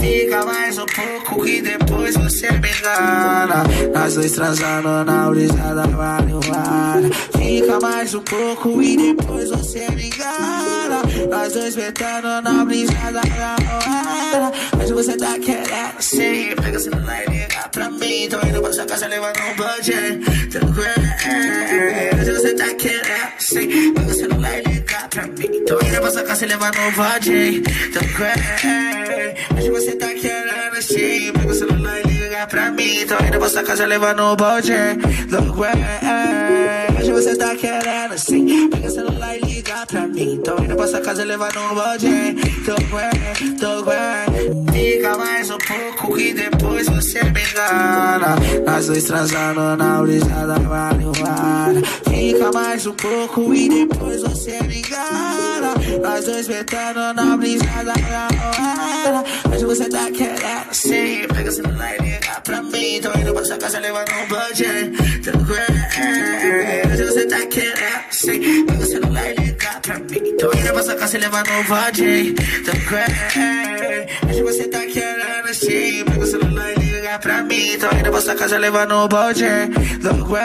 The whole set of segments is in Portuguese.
Fica mais um pouco e depois você me. Nós dois transando na brisa da marihuana. Fica mais um pouco e depois você me engana. Nós dois metendo na brisa da marihuana. Mas você tá querendo sim. Pega o celular e liga pra mim. Tô indo pra sua casa levando um budget. Mas você tá querendo sim. Pega o celular e liga pra mim. Tô indo pra sua casa levando um budget. Mas você tá querendo sim. Pega o celular e liga pra mim. Tô indo pra sua casa levando um budget. Hoje você tá querendo sim. Pega o celular e liga pra mim. Tô indo pra sua casa levando um budget. Tô gué. Fica mais um pouco e depois engana. Nós dois transando na brisa da marihuana. Fica mais um pouco e depois você me engana. Nós dois metendo na brisa da marihuana. Mas você tá querendo sim. Pega o celular e liga pra mim. Tô indo pra sua casa levando um budget. Gué. Hoje você tá querendo sim. Pega o celular e liga pra mim. Tô indo pra sua casa levando um budget. Gué. Hoje você tá querendo sim. Pega o celular e liga pra mim. Tô indo pra sua casa levando um budget. Tô gué.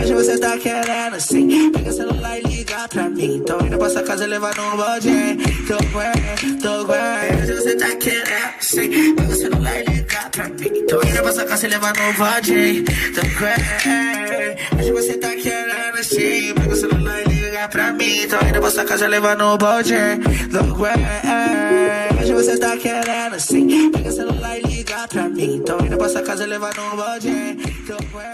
Hoje você tá querendo sim. Pega o celular e liga pra mim. Tô indo pra sua casa levando um budget. Tô gué, tô gué. Hoje você tá querendo sim. Pega o celular e liga pra mim. Tô indo pra sua casa levando um budget. Tô gué. Hoje você tá querendo sim. Pega o celular e liga pra mim. Tô indo pra sua casa levando um budget. Tô gué. Tá querendo sim. Pega o celular e liga pra mim. Tô indo pra sua casa levando um budget. Tô gué.